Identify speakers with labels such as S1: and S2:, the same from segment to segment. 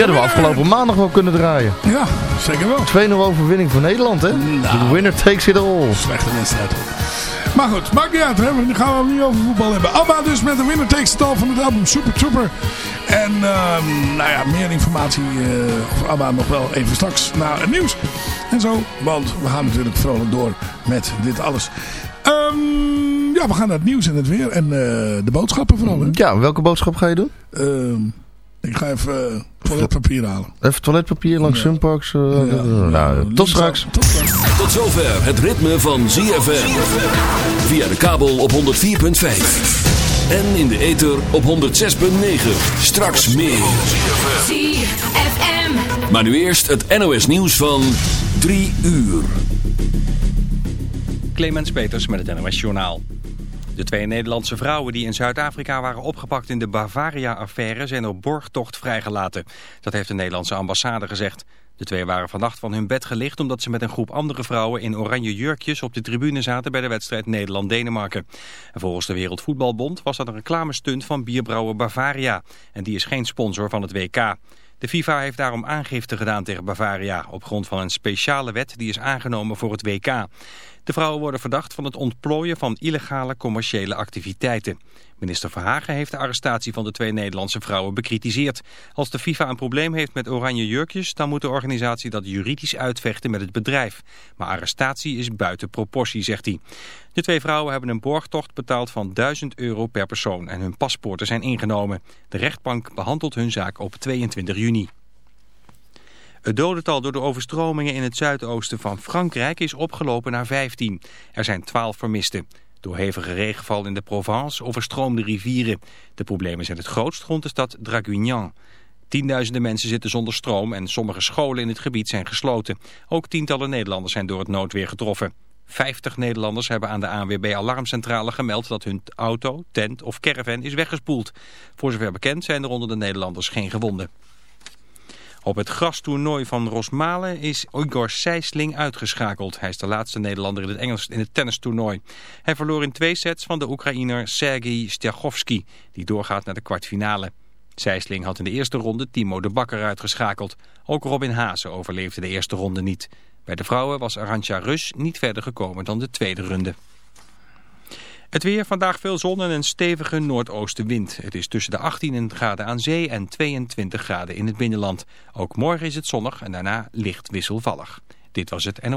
S1: Die hadden we afgelopen maandag wel kunnen draaien.
S2: Ja, zeker wel.
S1: 2-0 overwinning voor Nederland, hè?
S2: Nou.
S1: The winner takes it all.
S2: Slechte wedstrijd hoor. Maar goed, maakt niet uit. Hè? Dan gaan we het niet over voetbal hebben. Abba dus met de winner takes it all van het album Super Trooper. En ehm, nou ja, meer informatie eh, over Abba nog wel even straks na het nieuws. En zo, want we gaan natuurlijk vrolijk door met dit alles. Ehm, ja, we gaan naar het nieuws en het weer. En eh, de boodschappen vooral. Hè?
S1: Ja, welke boodschap ga je doen?
S2: Ehm, ik ga even eh, toiletpapier halen.
S1: Even toiletpapier langs
S2: Ja.
S1: Sunparks.
S2: Ja.
S1: nou, tot
S2: Links-
S1: straks.
S2: Tot straks.
S3: Tot zover het ritme van ZFM. Via de kabel op 104.5. En in de ether op 106.9. Straks meer.
S4: ZFM.
S3: Maar nu eerst het NOS nieuws van 3 uur.
S5: Clemens Peters met het NOS Journaal. De twee Nederlandse vrouwen die in Zuid-Afrika waren opgepakt in de Bavaria-affaire zijn op borgtocht vrijgelaten. Dat heeft de Nederlandse ambassade gezegd. De twee waren vannacht van hun bed gelicht omdat ze met een groep andere vrouwen in oranje jurkjes op de tribune zaten bij de wedstrijd Nederland-Denemarken. En volgens de Wereldvoetbalbond was dat een reclamestunt van bierbrouwer Bavaria. En die is geen sponsor van het WK. De FIFA heeft daarom aangifte gedaan tegen Bavaria op grond van een speciale wet die is aangenomen voor het WK. De vrouwen worden verdacht van het ontplooien van illegale commerciële activiteiten. Minister Verhagen heeft de arrestatie van de twee Nederlandse vrouwen bekritiseerd. Als de FIFA een probleem heeft met oranje jurkjes, dan moet de organisatie dat juridisch uitvechten met het bedrijf. Maar arrestatie is buiten proportie, zegt hij. De twee vrouwen hebben een borgtocht betaald van 1000 euro per persoon en hun paspoorten zijn ingenomen. De rechtbank behandelt hun zaak op 22 juni. Het dodental door de overstromingen in het zuidoosten van Frankrijk is opgelopen naar 15. Er zijn 12 vermisten. Door hevige regenval in de Provence overstroomden rivieren. De problemen zijn het grootst rond de stad Draguignan. Tienduizenden mensen zitten zonder stroom en sommige scholen in het gebied zijn gesloten. Ook tientallen Nederlanders zijn door het noodweer getroffen. 50 Nederlanders hebben aan de ANWB Alarmcentrale gemeld dat hun auto, tent of caravan is weggespoeld. Voor zover bekend zijn er onder de Nederlanders geen gewonden. Op het grastoernooi van Rosmalen is Igor Sijsling uitgeschakeld. Hij is de laatste Nederlander in het, Engels, in het tennistoernooi. Hij verloor in twee sets van de Oekraïner Sergei Stjachovski, die doorgaat naar de kwartfinale. Sijsling had in de eerste ronde Timo de Bakker uitgeschakeld. Ook Robin Haase overleefde de eerste ronde niet. Bij de vrouwen was Arantja Rus niet verder gekomen dan de tweede ronde. Het weer, vandaag veel zon en een stevige noordoostenwind. Het is tussen de 18 graden aan zee en 22 graden in het binnenland. Ook morgen is het zonnig en daarna licht wisselvallig. Dit was het NO.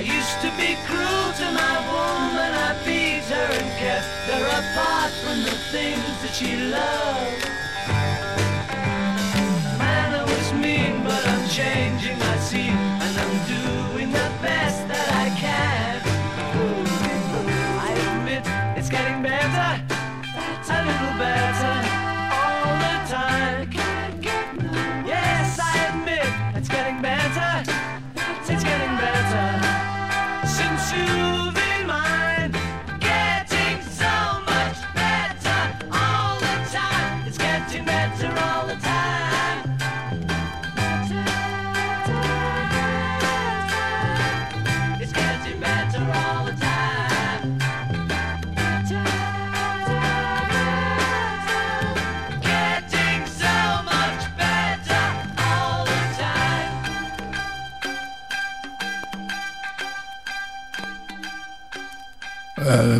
S4: I used to be cruel to my woman, I beat her and kept her apart from the things that she loved.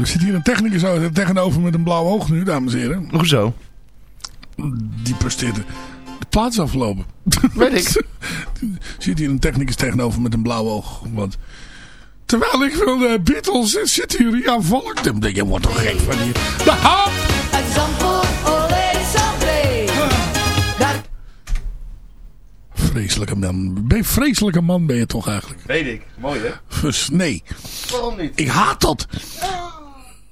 S2: Er zit hier een technicus zo tegenover met een blauw oog nu, dames en heren.
S1: Hoezo?
S2: Die presteerde. De plaats is afgelopen.
S1: Weet ik.
S2: zit hier een technicus tegenover met een blauw oog. Want terwijl ik wil de Beatles zit, hier Ria Volk. Dan denk je, wordt toch gek van hier. De hap!
S6: Daar
S2: Vreselijke man. Ben je vreselijke man ben je toch eigenlijk?
S1: Weet ik. Mooi hè?
S2: Dus nee.
S1: Waarom niet?
S2: Ik haat dat.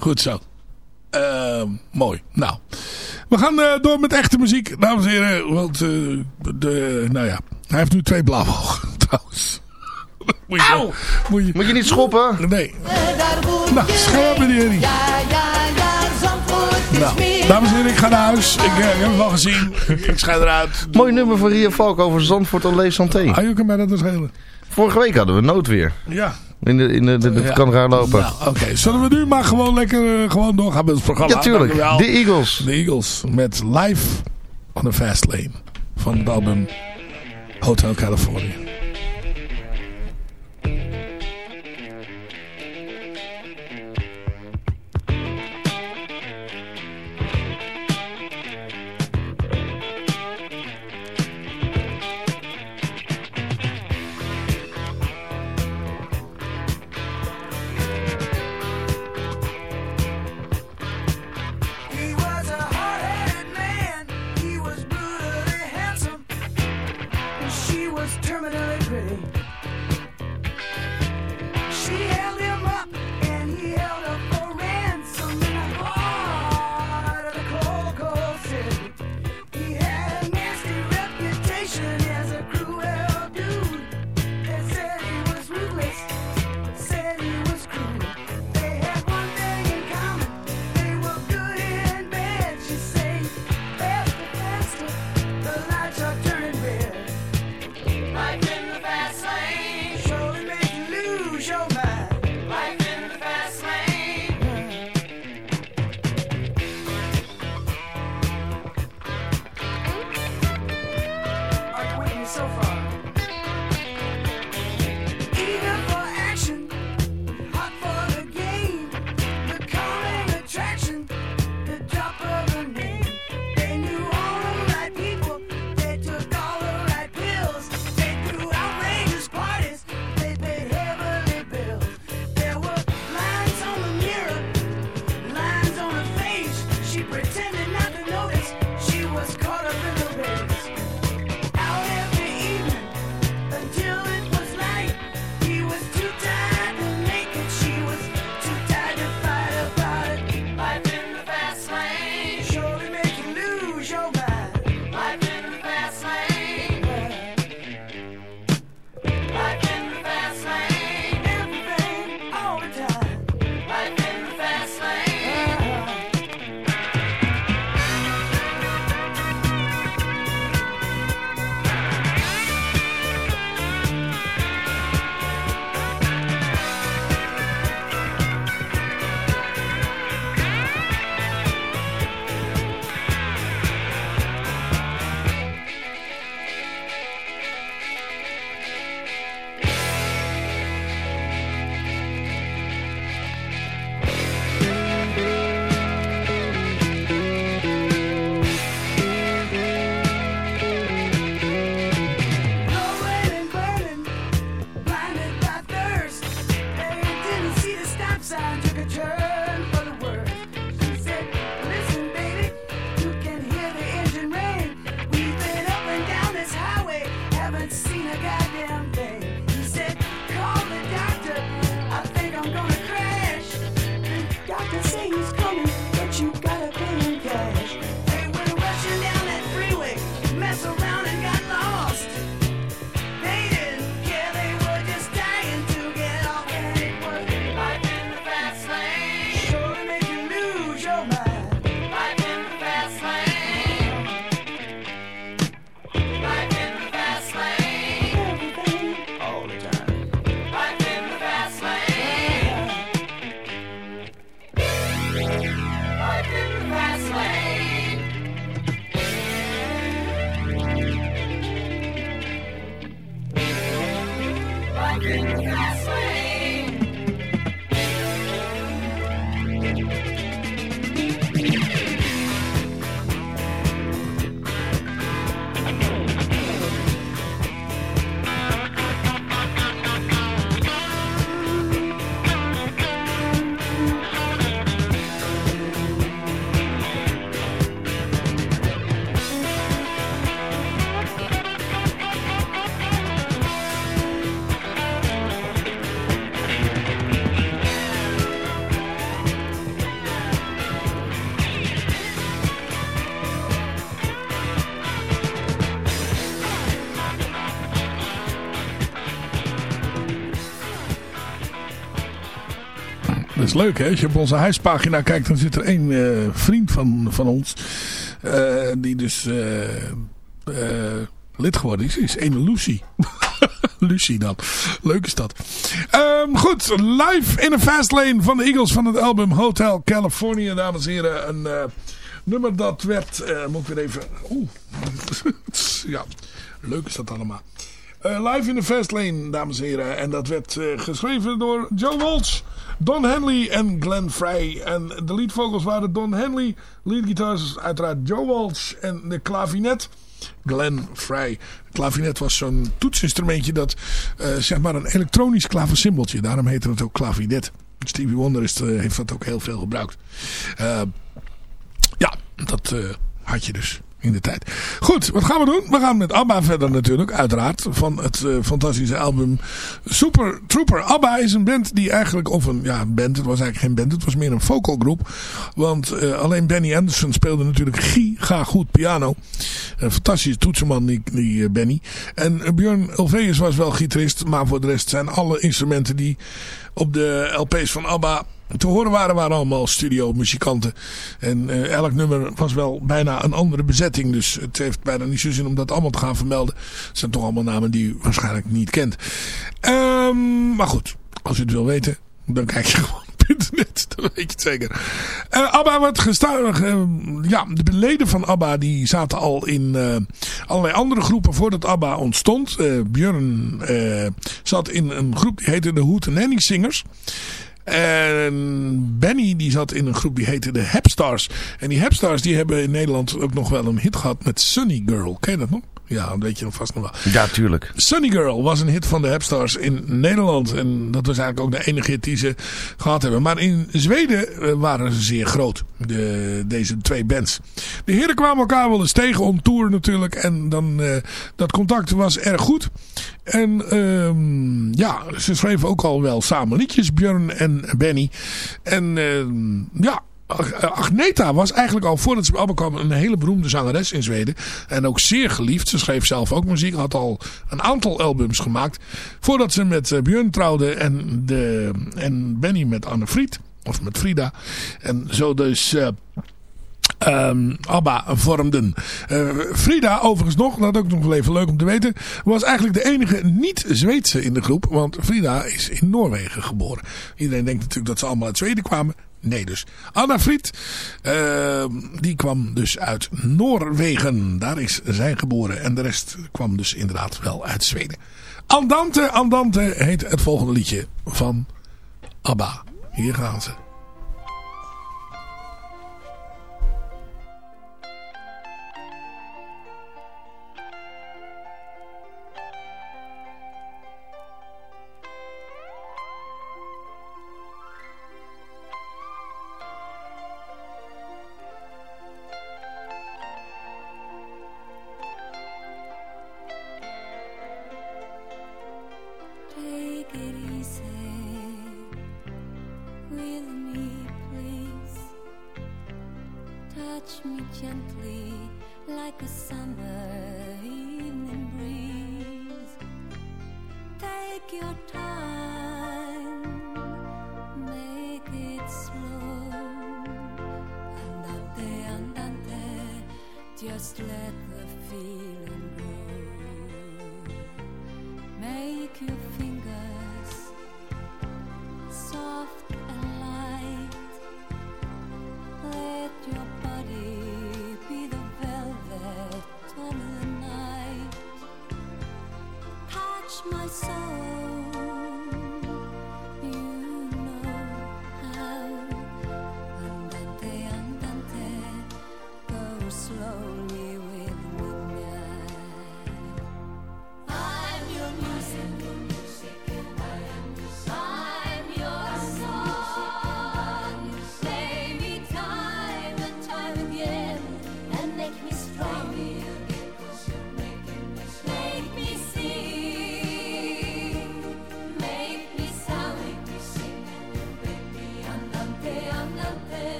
S2: Goed zo. Eh, mooi. Nou. We gaan eh, door met echte muziek, dames en heren. Want, eh, de, nou ja. Hij heeft nu twee blauwe ogen, trouwens. Moet je,
S1: Auw!
S2: Moet je,
S1: Moet je niet schoppen?
S2: nee. Nou,
S6: je
S2: scherp meneer.
S6: Ja, ja, ja,
S2: Nou, dames en heren, ik ga naar huis. Ik, eh, ik heb het al gezien. ik schijn eruit.
S1: Mooi nummer van Ria Valk over Zandvoort en Lees Santé.
S2: Ah, je kan mij dat schelen.
S1: Vorige week hadden we noodweer.
S2: Ja.
S1: In de, in de, de, de
S2: Ja.
S1: kan raar lopen.
S2: Nou, oké. Zullen we nu maar gewoon lekker eh, gewoon doorgaan met het programma?
S1: ja, tuurlijk. De Eagles.
S2: De Eagles met Live on the Fast Lane van het album Hotel California. Leuk hè. Als je op onze huispagina kijkt dan zit er één eh, vriend van, van ons. eh, die dus eh, lid geworden is. Is ene Lucy. Lucy dan. Leuk is dat. Ehm, goed. Live in a fast lane van de Eagles van het album Hotel California. Dames en heren. Een nummer dat werd... moet ik weer even... Oeh. ja. Leuk is dat allemaal. Live in the Fast Lane, dames en heren. En dat werd geschreven door Joe Walsh, Don Henley en Glenn Frey. En de lead vocals waren Don Henley, lead guitars uiteraard Joe Walsh en de klavinet Glenn Frey. Klavinet was zo'n toetsinstrumentje dat, eh, zeg maar een elektronisch klavensymboltje. Daarom heette het ook klavinet. Stevie Wonder is, eh, heeft dat ook heel veel gebruikt. Eh, ja, dat had je dus in de tijd. Goed, wat gaan we doen? We gaan met ABBA verder natuurlijk, uiteraard. Van het eh, fantastische album Super Trooper. ABBA is een band die eigenlijk, of een ja, band, het was eigenlijk geen band, het was meer een vocal groep. Want eh, alleen Benny Anderson speelde natuurlijk giga goed piano. Een fantastische toetsenman, die, die eh, Benny. En Björn Ulvaeus was wel gitarist, maar voor de rest zijn alle instrumenten die op de LP's van ABBA te horen waren, waren allemaal studiomuzikanten. En eh, elk nummer was wel bijna een andere bezetting. Dus het heeft bijna niet zo zin om dat allemaal te gaan vermelden. Het zijn toch allemaal namen die u waarschijnlijk niet kent. Ehm, maar goed, als u het wil weten, dan kijk je gewoon op internet. Dan weet je het zeker. Eh, ABBA werd gestaan. eh, ja, de leden van ABBA die zaten al in eh, allerlei andere groepen voordat ABBA ontstond. Björn zat in een groep die heette de Hootenanny Singers. En Benny die zat in een groep die heette de Hepstars. En die Hepstars die hebben in Nederland ook nog wel een hit gehad met Sunny Girl. Ken je dat nog? Ja, dat weet je nog vast nog wel.
S1: Ja, tuurlijk.
S2: Sunny Girl was een hit van de Hepstars in Nederland. En dat was eigenlijk ook de enige hit die ze gehad hebben. Maar in Zweden eh, waren ze zeer groot. De, deze twee bands. De heren kwamen elkaar wel eens tegen om tour natuurlijk. En dan, eh, dat contact was erg goed. En ehm, ja, ze schreven ook al wel samen liedjes. Björn en Benny. En ehm, ja, Agneta was eigenlijk al voordat ze allemaal kwam een hele beroemde zangeres in Zweden. En ook zeer geliefd. Ze schreef zelf ook muziek. Had al een aantal albums gemaakt. Voordat ze met eh, Björn trouwde en, de, en Benny met Anne Fried. Of met Frida. En zo dus... eh, ehm, ABBA vormden. Eh, Frida, overigens nog, dat ook nog wel even leuk om te weten, was eigenlijk de enige niet-Zweedse in de groep. Want Frida is in Noorwegen geboren. Iedereen denkt natuurlijk dat ze allemaal uit Zweden kwamen. Nee dus. Anna Fried, ehm, die kwam dus uit Noorwegen. Daar is zij geboren. En de rest kwam dus inderdaad wel uit Zweden. Andante, Andante heet het volgende liedje van ABBA. Hier gaan ze.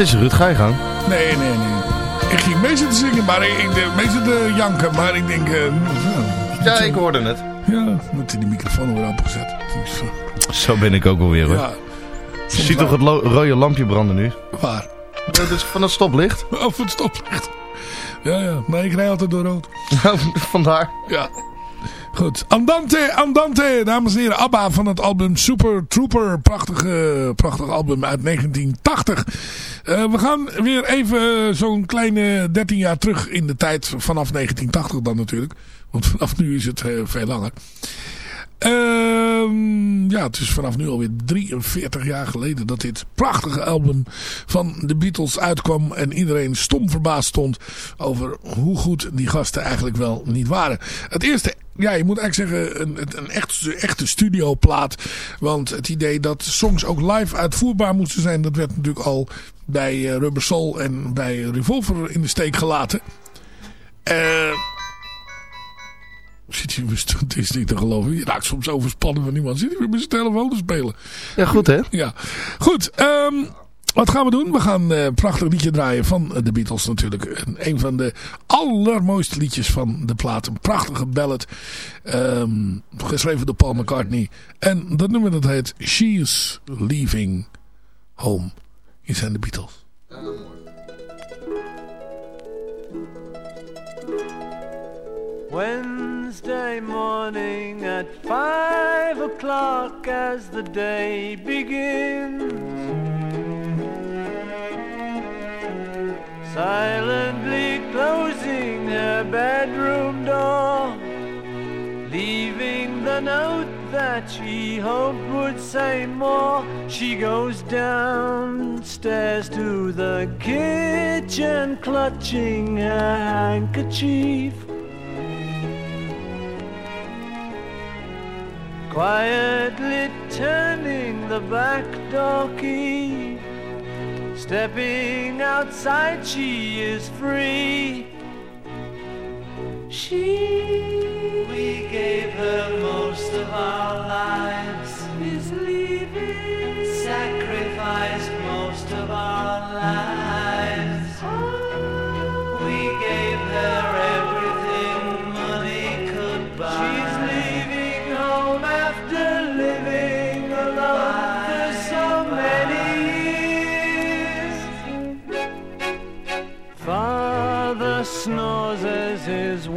S1: Is Ruud? Ga je gang?
S2: Nee, nee, nee. Ik ging mee zitten zingen, maar ik, ik de- mee zitten janken. Maar ik denk... eh,
S1: Ja, ik hoorde het.
S2: ja, moet die microfoon weer opgezet.
S1: Zo ben ik ook alweer hoor.
S2: ja,
S1: Je ziet toch het rode lampje branden nu?
S2: waar?
S1: Dat is van het stoplicht.
S2: Oh, voor het stoplicht. Ja, ja. Nee, ik rij altijd door rood.
S1: Vandaar.
S2: Ja. Goed. Andante, Andante, dames en heren. ABBA van het album Super Trooper. Prachtige, prachtig album uit 1980. Eh, we gaan weer even zo'n kleine 13 jaar terug in de tijd. Vanaf 1980 dan natuurlijk. Want vanaf nu is het eh, veel langer. Ehm, ja, het is vanaf nu alweer 43 jaar geleden dat dit prachtige album van de Beatles uitkwam. En iedereen stom verbaasd stond over hoe goed die gasten eigenlijk wel niet waren. Het eerste, ja, je moet eigenlijk zeggen, een, een echt, echte studioplaat. Want het idee dat songs ook live uitvoerbaar moesten zijn, dat werd natuurlijk al bij eh, Rubber Soul en bij Revolver in de steek gelaten. Eh... Zit hij, het is niet te geloven. Je raakt soms overspannen van iemand. Zit hij weer met zijn telefoon te spelen.
S1: Ja, goed hè?
S2: Ja. Goed. ehm, wat gaan we doen? We gaan eh, een prachtig liedje draaien van eh, de Beatles natuurlijk. Een, van de allermooiste liedjes van de plaat. Een prachtige ballad. ehm, geschreven door Paul McCartney. En dat nummer dat heet She's Leaving Home. Hier zijn de Beatles.
S3: Wednesday morning at five o'clock as the day begins. Silently closing her bedroom door, leaving the note that she hoped would say more. She goes downstairs to the kitchen, clutching her handkerchief. Quietly turning the back door key. Stepping outside, she is free. She, we gave her most of our lives, is leaving. Sacrificed most of our lives.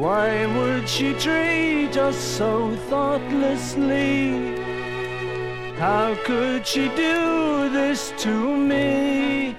S3: Why would she treat us so thoughtlessly? How could she do this to me?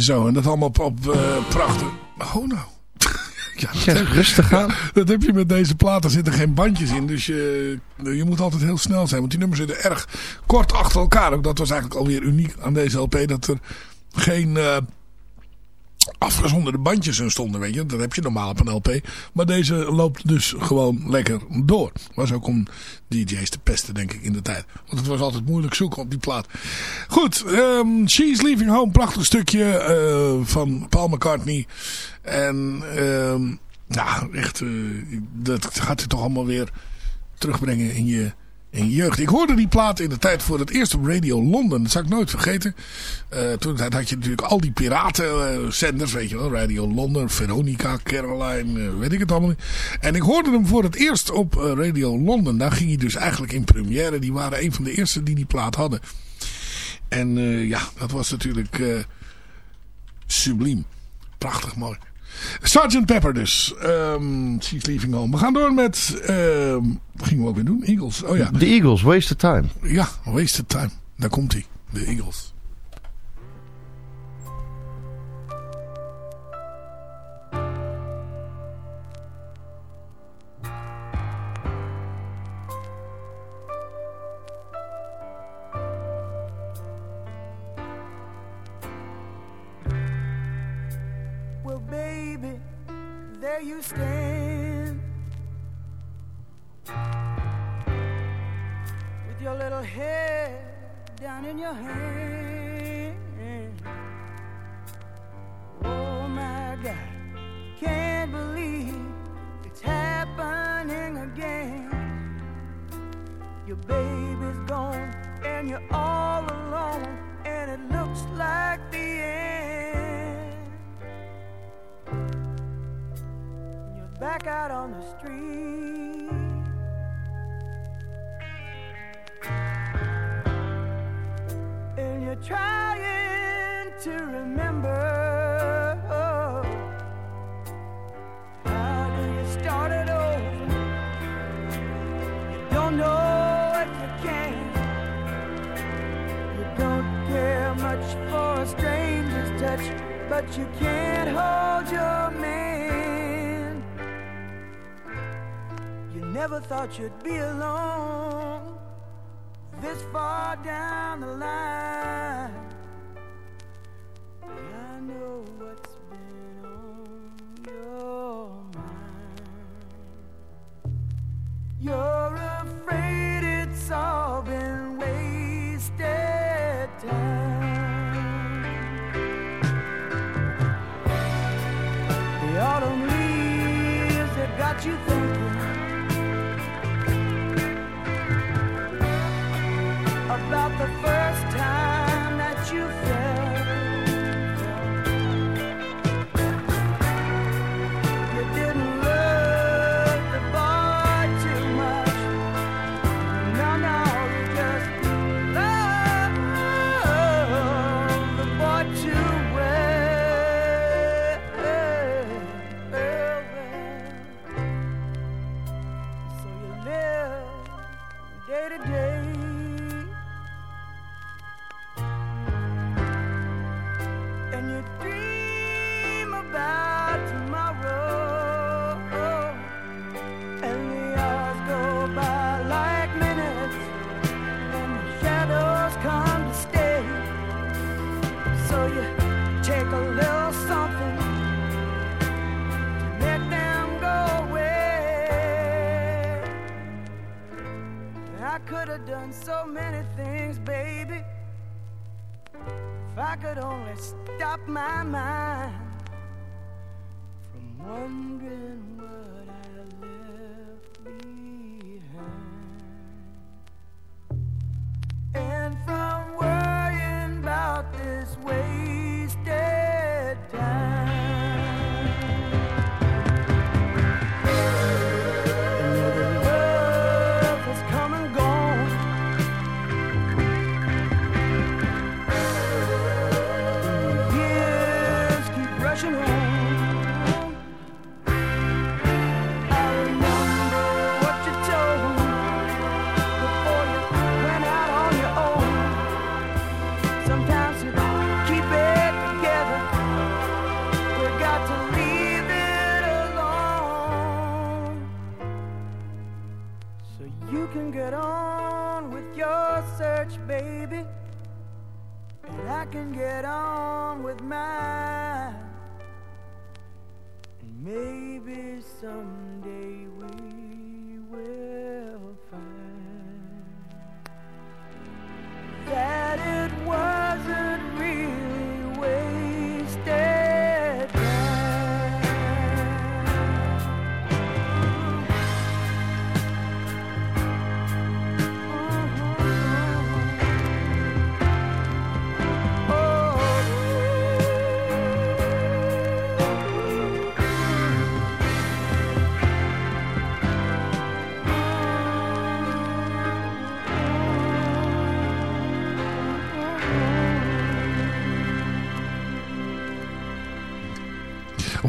S2: Zo, en dat allemaal op, op eh, prachtig... Oh nou. ja, dat
S1: Ja,
S2: heb-
S1: rustig aan.
S2: Dat heb je met deze platen. Er zitten geen bandjes in. Dus je, je moet altijd heel snel zijn. Want die nummers zitten erg kort achter elkaar. Ook dat was eigenlijk alweer uniek aan deze LP. Dat er geen eh, afgezonderde bandjes in stonden. Weet je. Dat heb je normaal op een LP. Maar deze loopt dus gewoon lekker door. Was ook om DJ's te pesten denk ik in de tijd. Want het was altijd moeilijk zoeken op die plaat. Goed. ehm, She's Leaving Home. Prachtig stukje eh, van Paul McCartney. En... ehm ja, echt, eh, dat gaat je toch allemaal weer terugbrengen in je, in je jeugd. Ik hoorde die plaat in de tijd voor het eerst op Radio Londen. Dat zal ik nooit vergeten. Eh, toen had je natuurlijk al die piratenzenders, weet je wel. Radio Londen, Veronica, Caroline, eh, weet ik het allemaal niet. En ik hoorde hem voor het eerst op eh, Radio Londen. Daar ging hij dus eigenlijk in première. Die waren een van de eerste die die plaat hadden. En ja, dat was natuurlijk subliem. Prachtig mooi. Sgt. Pepper dus. Ehm She's Leaving Home. We gaan door met... ehm wat gingen we ook weer doen? Eagles. Oh ja.
S1: De Eagles, Wasted Time.
S2: Ja, Wasted Time. Daar komt hij. De Eagles.
S4: There you stand with your little head down in your hand. Oh my God, can't believe it's happening again. Your baby's gone and you're all alone, and it looks like out on the street. And you're trying to remember how do you start it over? You don't know if you can. You don't care much for a stranger's touch, but you can't hold your man. Never thought you'd be alone this far down the line. I know what's been on your mind. You're afraid it's all been wasted time. The autumn leaves that got you thinking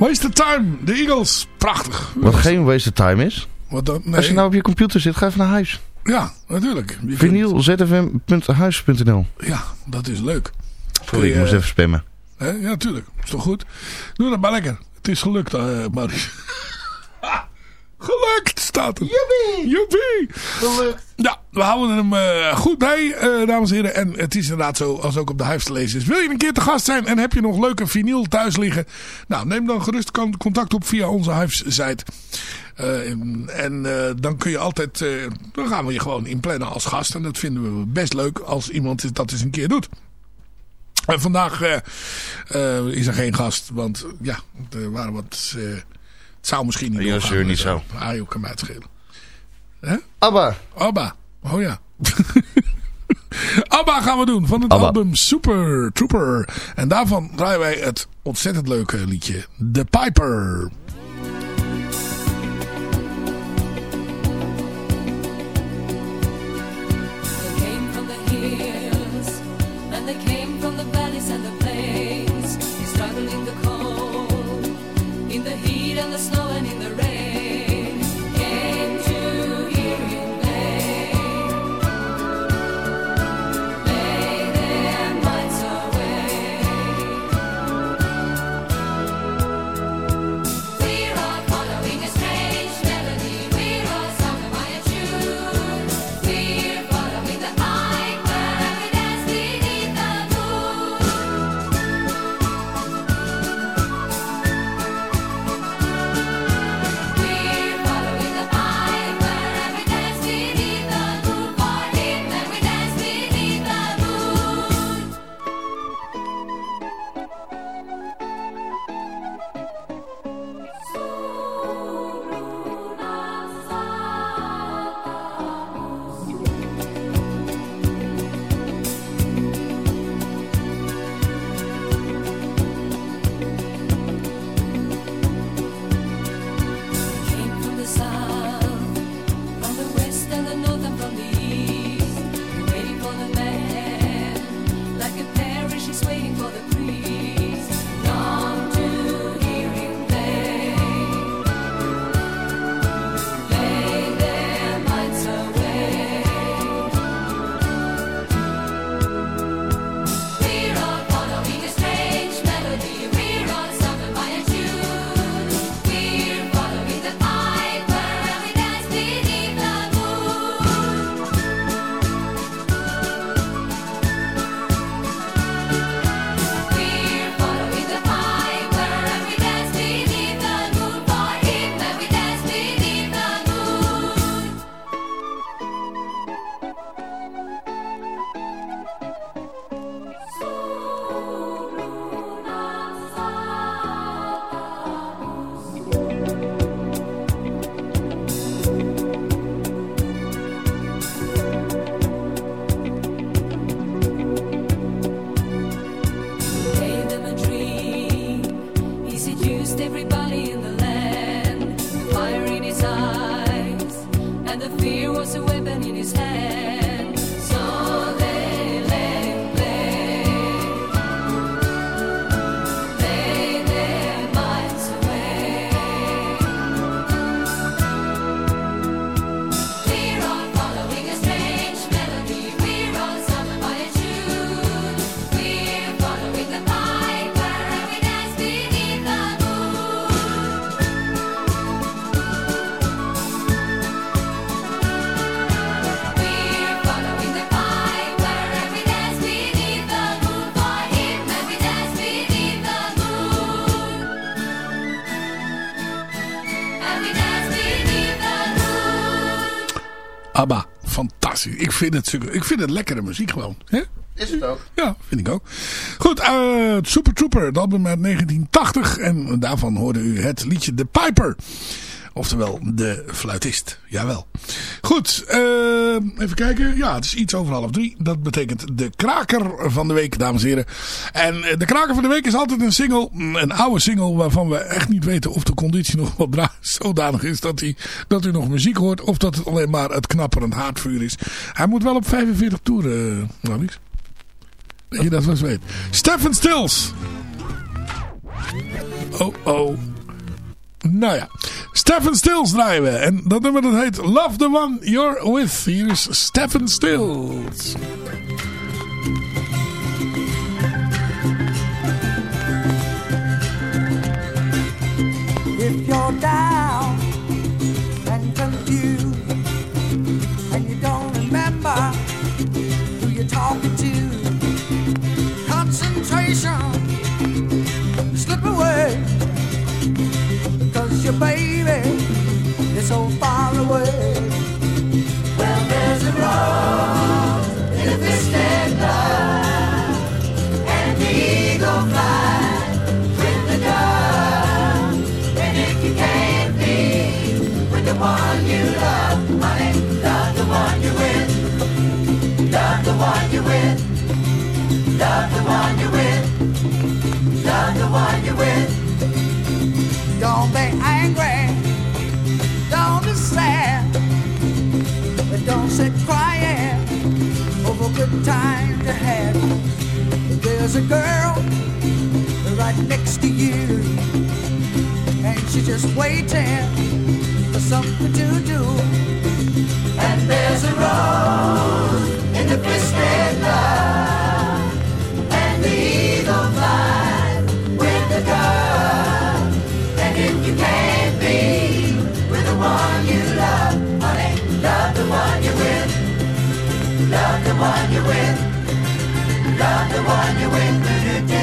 S4: Wasted Time,
S6: de Eagles. Prachtig.
S1: Wat geen wasted time is.
S6: Wat dan? Nee.
S1: Als je nou op je computer zit, ga even naar huis.
S6: Ja, natuurlijk.
S1: Vinylzfm.huis.nl
S6: Ja, dat is leuk.
S1: Sorry, ik moest even spammen.
S6: Hè? Ja, tuurlijk. Is toch goed? Doe dat maar lekker. Het is gelukt, uh, Maurice. Gelukt, staat er. Joepie! Joepie! Gelukt. Ja, we houden hem eh, goed bij, eh, dames en heren. En het is inderdaad zo, als ook op de huis te lezen is. Wil je een keer te gast zijn en heb je nog leuke vinyl thuis liggen? Nou, neem dan gerust contact op via onze huissite. Eh, en en dan kun je altijd, dan gaan we je gewoon inplannen als gast. En dat vinden we best leuk als iemand dat eens een keer doet. En vandaag is er geen gast, want ja, er waren wat... eh, het zou misschien niet
S1: Ja,
S6: doorgaan.
S1: niet zo.
S6: Ah, joh, kan mij het schelen. Hè?
S1: Abba.
S6: Abba. Oh ja. Abba gaan we doen van het
S1: Abba.
S6: album Super Trooper. En daarvan draaien wij het ontzettend leuke liedje The Piper. Vind het, ik vind het lekkere muziek gewoon. Hè?
S1: Is het ook?
S6: Ja, vind ik ook. Goed, eh, Super Trooper, het album uit 1980. En daarvan hoorde u het liedje The Piper. Oftewel, de fluitist. Jawel. Goed, eh, even kijken. Ja, het is iets over half drie. Dat betekent de kraker van de week, dames en heren. En eh, de kraker van de week is altijd een single. mm, Een oude single waarvan we echt niet weten of de conditie nog wel zodanig is dat, hij, dat u nog muziek hoort. Of dat het alleen maar het knapperend haardvuur is. Hij moet wel op 45 toeren, uh, Maurice. Dat je dat wel eens weet. Stephen Stills.
S2: oh, oh. Nou ja. Stephen Stills draaien we. En dat nummer dat heet Love the One You're With. Hier is Stephen Stills.
S4: If you're down and confused and you don't remember who you're talking to, concentration slip away because your baby is so far away. Well, there's a rose in a twisted love and the eagle flies with the dove. And if you can't be with the one you love, honey, love the one you're with. Love the one you're with. Love the one you're with. Love the one you're with. Don't be angry. Good times you had. There's a girl right next to you and she's just waiting for something to do. And there's a rose in the twisted love, you're with, love the one you're with.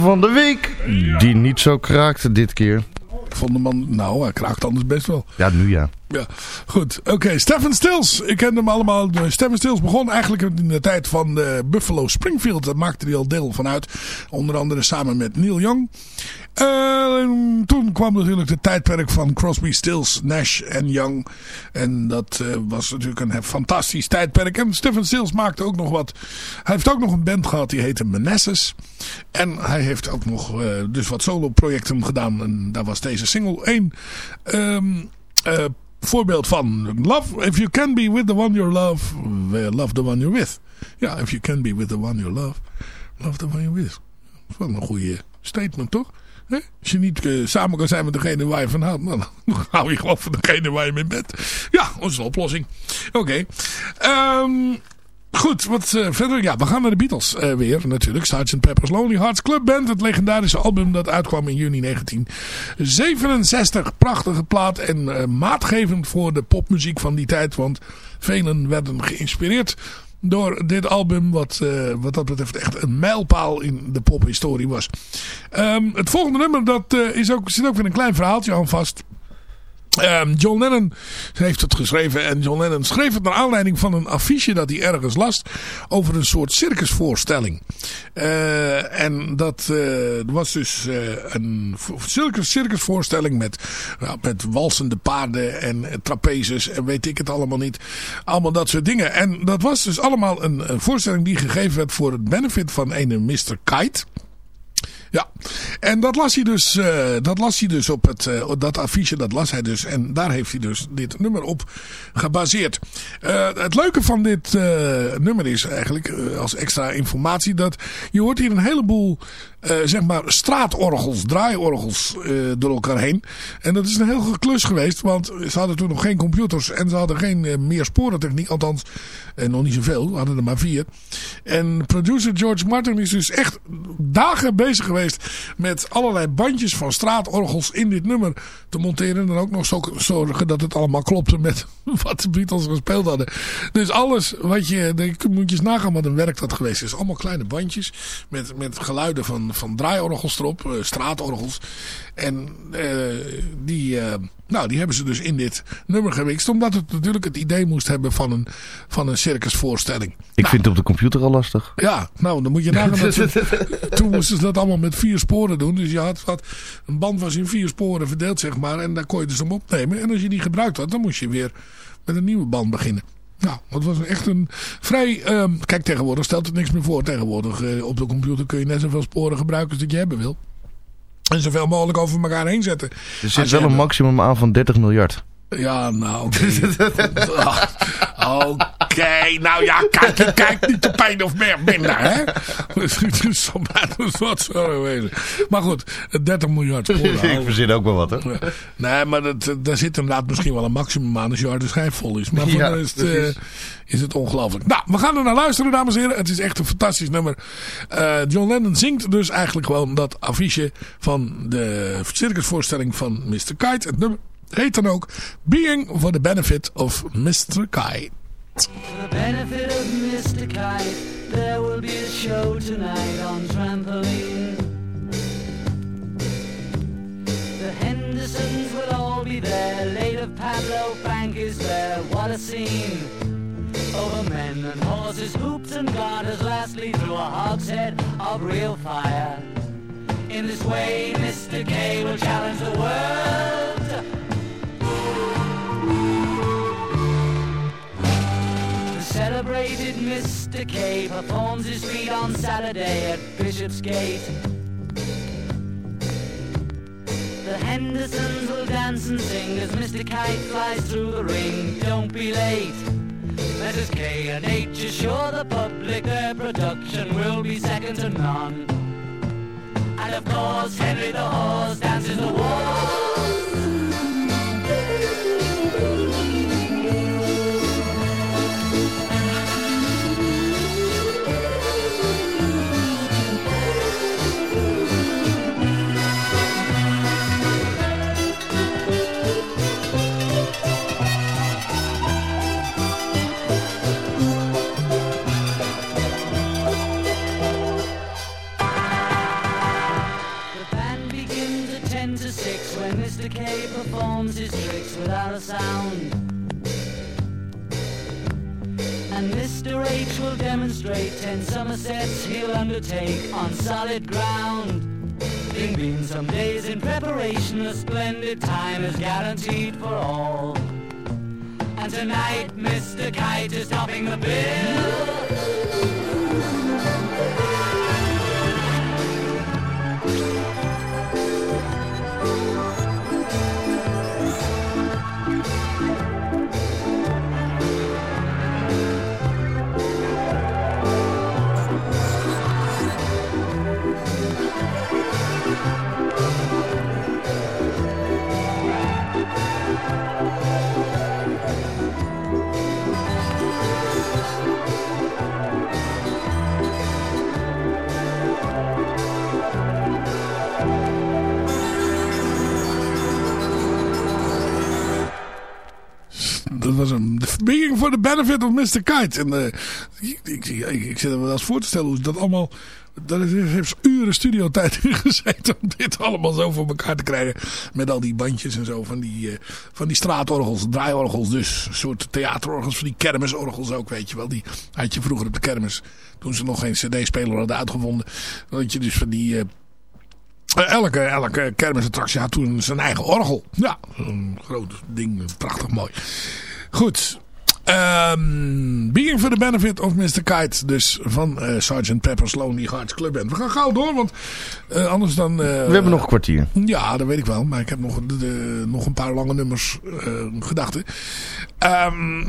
S1: Van de week. Die niet zo kraakte dit keer.
S2: Ik vond de man, nou, hij kraakt anders best wel.
S1: Ja, nu ja.
S2: Ja, goed. Oké, Stephen Stills. Ik ken hem allemaal. Eh, Stephen Stills begon eigenlijk in de tijd van uh, Buffalo Springfield. Daar maakte hij al deel van uit. Onder andere samen met Neil Young. Kwam natuurlijk het tijdperk van Crosby, Stills, Nash en Young. En dat uh, was natuurlijk een fantastisch tijdperk. En Stephen Stills maakte ook nog wat. Hij heeft ook nog een band gehad die heette Manassas. En hij heeft ook nog uh, dus wat solo projecten gedaan. En daar was deze single één. Um, voorbeeld van love if you can be with the one you love love the one you're with ja if you can be with the one you love love the one you're with dat wel een goede statement toch Als je niet uh, samen kan zijn met degene waar je van houdt dan hou je gewoon van degene waar je mee bent ja een oplossing oké um, Goed, wat uh, verder? Ja, we gaan naar de Beatles uh, weer natuurlijk. Sgt. Pepper's Lonely Hearts Club Band. Het legendarische album dat uitkwam in juni 1967. Prachtige plaat en maatgevend voor de popmuziek van die tijd. Want velen werden geïnspireerd door dit album. Wat, uh, wat dat betreft echt een mijlpaal in de pophistorie was. Um, het volgende nummer dat, uh, is ook, zit ook weer een klein verhaaltje aan vast. Um, John Lennon heeft het geschreven en John Lennon schreef het naar aanleiding van een affiche dat hij ergens las over een soort circusvoorstelling. Uh, en dat uh, was dus uh, een circus, circusvoorstelling met, nou, met walsende paarden en trapezes en weet ik het allemaal niet. Allemaal dat soort dingen. En dat was dus allemaal een, een voorstelling die gegeven werd voor het benefit van een Mr. Kite. Ja, en dat las hij dus, eh, dat las hij dus op het, eh, dat affiche, dat las hij dus. En daar heeft hij dus dit nummer op gebaseerd. Eh, het leuke van dit nummer is eigenlijk, als extra informatie, dat je hoort hier een heleboel, eh, zeg maar, straatorgels, draaiorgels eh, door elkaar heen. En dat is een heel geklus geweest, want ze hadden toen nog geen computers en ze hadden geen eh, meer sporentechniek, althans eh, nog niet zoveel, we hadden er maar vier. En producer George Martin is dus echt dagen bezig geweest met allerlei bandjes van straatorgels in dit nummer te monteren. En ook nog zo zorgen dat het allemaal klopte met wat de Beatles gespeeld hadden. Dus alles wat je, je moet je eens nagaan wat een werk dat geweest is. Allemaal kleine bandjes met, met geluiden van, van draaiorgels erop, eh, straatorgels. En eh, die, eh, nou, die hebben ze dus in dit nummer gemixt. Omdat het natuurlijk het idee moest hebben van een, van een circusvoorstelling.
S1: Ik vind het op de computer al lastig.
S2: Ja, nou, dan moet je nagaan ze- toen moesten ze dat allemaal met vier sporen doen. Dus je had wat, een band was in vier sporen verdeeld, zeg maar. En daar kon je dus hem opnemen. En als je die gebruikt had, dan moest je weer met een nieuwe band beginnen. Nou, het was echt een vrij... ehm, kijk, tegenwoordig stelt het niks meer voor. Tegenwoordig eh, op de computer kun je net zoveel sporen gebruiken als dat je hebben wil. En zoveel mogelijk over elkaar heen zetten.
S1: Er zit wel een
S2: hebt-
S1: maximum aan van 30 miljard.
S2: ja, nou, oké. Nou ja, kijk, je kijkt niet op een of meer minder, hè? Dus wat zo wezen. Maar goed, 30 miljard sporen.
S1: Ik verzin ook wel wat, hè?
S2: Nee, maar dat, daar zit inderdaad misschien wel een maximum aan als je harde schijf vol is. Maar voor
S1: Ja,
S2: de rest eh, is het ongelooflijk. Nou, we gaan er naar luisteren, dames en heren. Het is echt een fantastisch nummer. Eh, John Lennon zingt dus eigenlijk gewoon dat affiche van de circusvoorstelling van Mr. Kite. Het nummer heet dan ook Being for the Benefit of Mr. Kite.
S7: For the benefit of Mr. Kite, there will be a show tonight on trampoline. The Hendersons will all be there. Later, Pablo Frank is there. What a scene! Over men and horses, hoops and garters, lastly through a hogshead of real fire. In this way, Mr. K will challenge the world. Celebrated Mr. K performs his feat on Saturday at Bishopsgate. The Hendersons will dance and sing as Mr. Kite flies through the ring. Don't be late. Letters K and H assure the public their production will be second to none. And of course, Henry the Horse dances the waltz. K performs his tricks without a sound. And Mr. H will demonstrate 10 Somersets he'll undertake on solid ground. Been been some days in preparation, a splendid time is guaranteed for all. And tonight, Mr. Kite is topping the bill.
S2: Dat was een Being for the Benefit of Mr. Kite. En, eh, ik, ik, ik, zit er wel eens voor te stellen hoe dat allemaal... Daar heeft uren studiotijd in gezeten om dit allemaal zo voor elkaar te krijgen. Met al die bandjes en zo van die, eh, van die straatorgels, draaiorgels dus. Een soort theaterorgels, van die kermisorgels ook, weet je wel. Die had je vroeger op de kermis, toen ze nog geen cd-speler hadden uitgevonden. Had je dus van die... eh, Elke, elke kermisattractie had toen zijn eigen orgel. Ja, een groot ding, prachtig mooi. Goed, Ehm, Being for the Benefit of Mr. Kite. Dus van eh Sgt. Pepper's Lonely Hearts Club Band. We gaan gauw door, want eh, anders dan...
S1: We hebben nog een kwartier.
S2: Ja, dat weet ik wel. Maar ik heb nog, de- nog een paar lange nummers eh, gedachten. Ehm,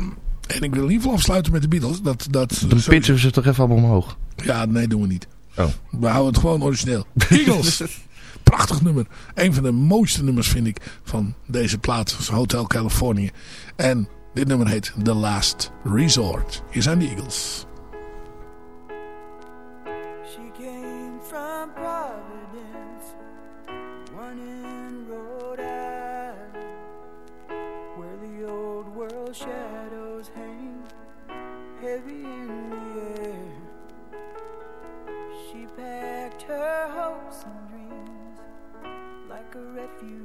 S2: en ik wil in ieder geval afsluiten met de Beatles. Dat, dat,
S1: Dan pitchen we ze toch even allemaal omhoog.
S2: Ja, nee, doen we niet.
S1: Oh.
S2: We houden het gewoon origineel. Eagles. Prachtig nummer. Een van de mooiste nummers vind ik van deze plaat. Hotel California. En dit nummer heet The Last Resort. Hier zijn de Eagles.
S4: She came from Providence, one in Rhode Island, where the old world shadows hang heavy in the air. She packed her hopes and dreams like a refugee,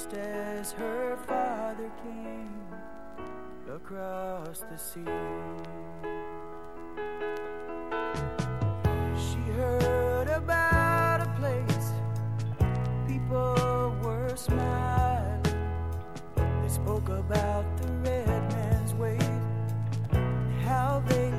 S4: just as her father came across the sea. She heard about a place people were smiling. They spoke about the red man's ways, how they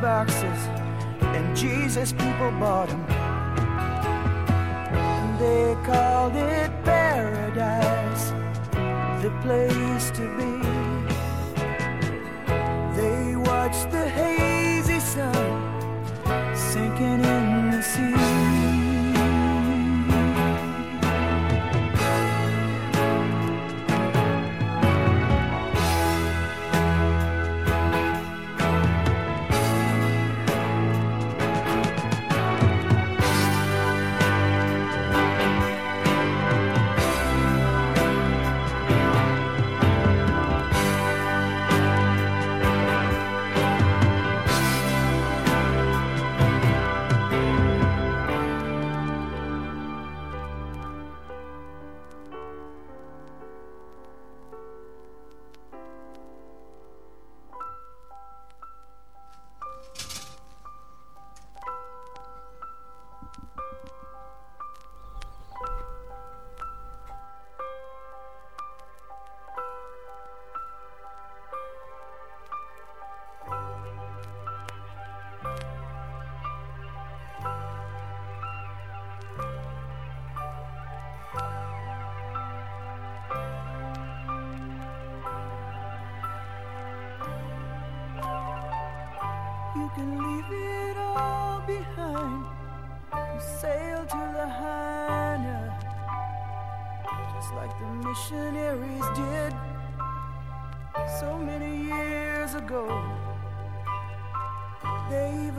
S4: boxes, and Jesus people bought them. And they called it paradise, the place to be.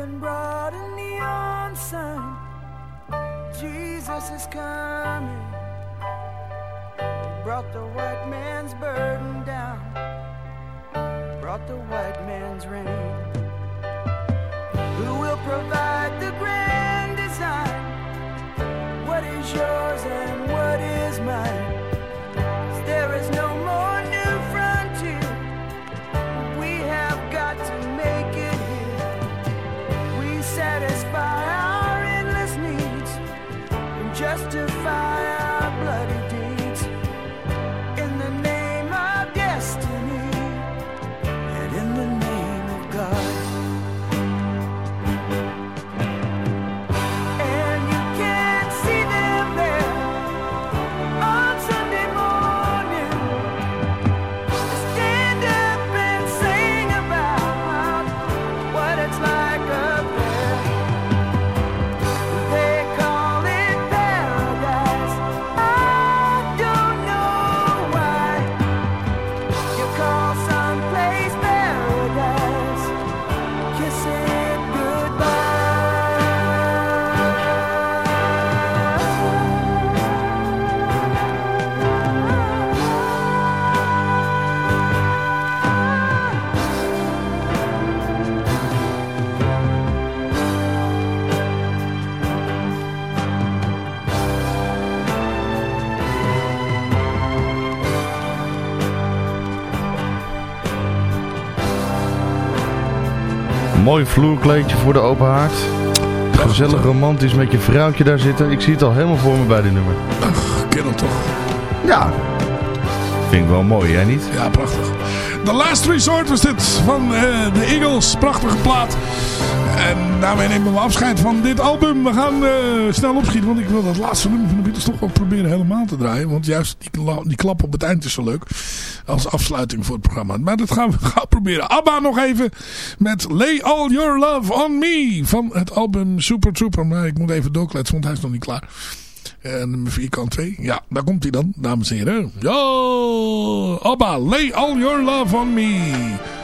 S4: They brought a neon sign. Jesus is coming. He brought the white man's burden down. Brought the white man's reign. Who will provide the grand design? What is yours and what is
S1: Mooi vloerkleedje voor de open haard. Gezellig romantisch met je vrouwtje daar zitten. Ik zie het al helemaal voor me bij dit nummer.
S2: Ach, ken toch?
S1: Ja. Vind ik wel mooi, jij niet?
S2: Ja, prachtig. The Last Resort was dit van eh, de Eagles. Prachtige plaat. En daarmee nemen we afscheid van dit album. We gaan eh, snel opschieten, want ik wil dat laatste nummer van de Beatles toch wel proberen helemaal te draaien. Want juist die, die klap op het eind is zo leuk. Als afsluiting voor het programma. Maar dat gaan we gaan proberen. ABBA nog even met Lay All Your Love On Me. Van het album Super Trooper. Maar ik moet even doorkletsen, want hij is nog niet klaar. En nummer 4 kant 2. Ja, daar komt hij dan, dames en heren. Yo, ABBA, Lay All Your Love On Me.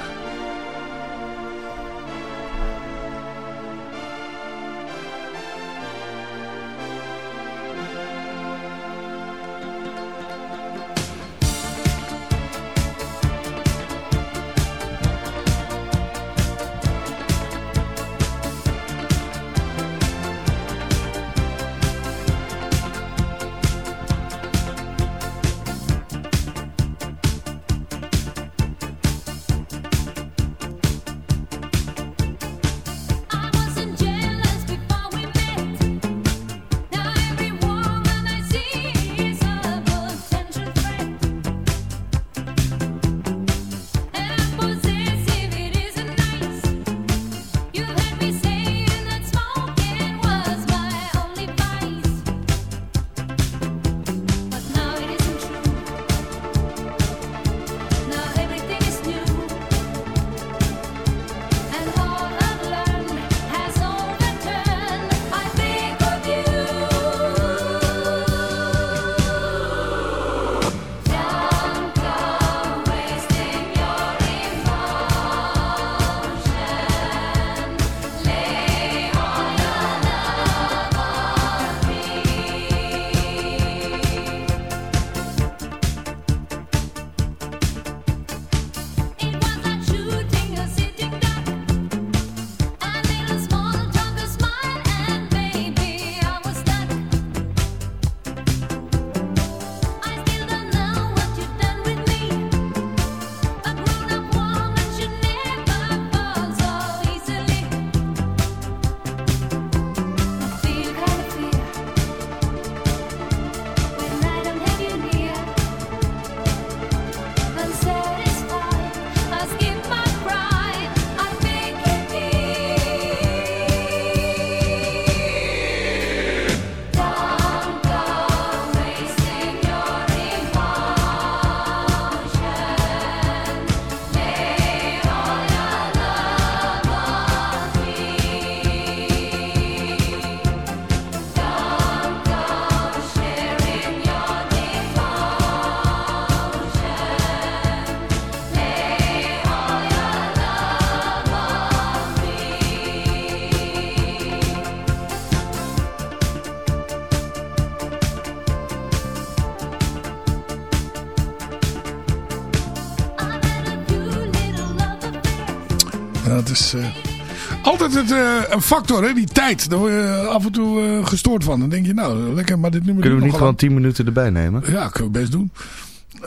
S2: Altijd het, eh, een factor, hè, die tijd. Daar word je af en toe eh, gestoord van. Dan denk je, nou, lekker, maar dit nummer
S1: Kunnen we niet gewoon 10 minuten erbij nemen?
S2: Ja, kunnen we best doen.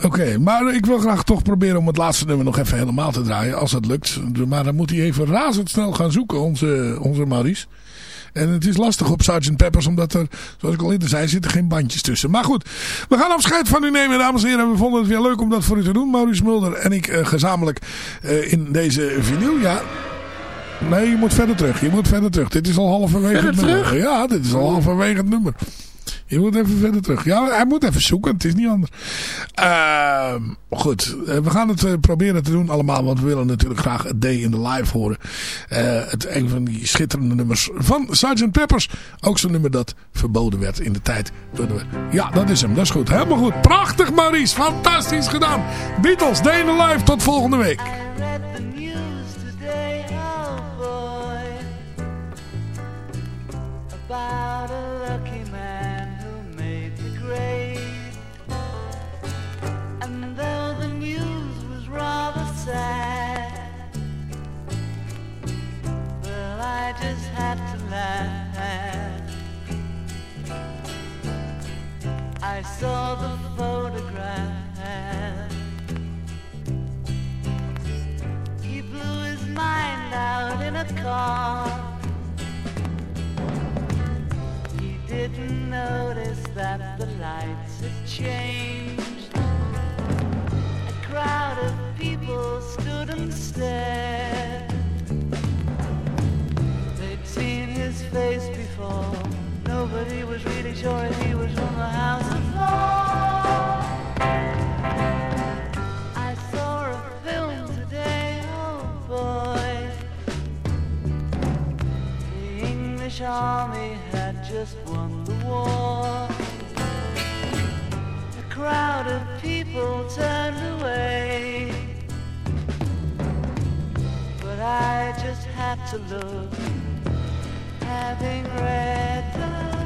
S2: Oké, maar ik wil graag toch proberen om het laatste nummer nog even helemaal te draaien. Als dat lukt. Maar dan moet hij even razendsnel gaan zoeken, onze, onze Maurice. En het is lastig op Sgt. Peppers, omdat er, zoals ik al eerder zei, zitten geen bandjes tussen. Maar goed, we gaan afscheid van u nemen, dames en heren. We vonden het weer leuk om dat voor u te doen. Maurice Mulder en ik eh, gezamenlijk in deze vinyl. Ja, nee, je moet verder terug. Je moet verder terug. Dit is al halverwege het nummer. Ja, dit is al halverwege het nummer. Je moet even verder terug. Ja, hij moet even zoeken. Het is niet anders. Ehm, goed. eh, we gaan het eh, proberen te doen allemaal. Want we willen natuurlijk graag A Day in the Life horen. Eh, het, een van die schitterende nummers van Sgt. Peppers. Ook zo'n nummer dat verboden werd in de tijd. Ja, dat is hem. Dat is goed. Helemaal goed. Prachtig Maurice. Fantastisch gedaan. Beatles, Day in the Life. Tot volgende week.
S7: I saw the photograph. He blew his mind out in a car. He didn't notice that the lights had changed. A crowd of people stood and stared. Face before. Nobody was really sure he was from the House of Lords. I saw a film today, oh boy. The English army had just won the war. A crowd of people turned away. But I just had to look, having read the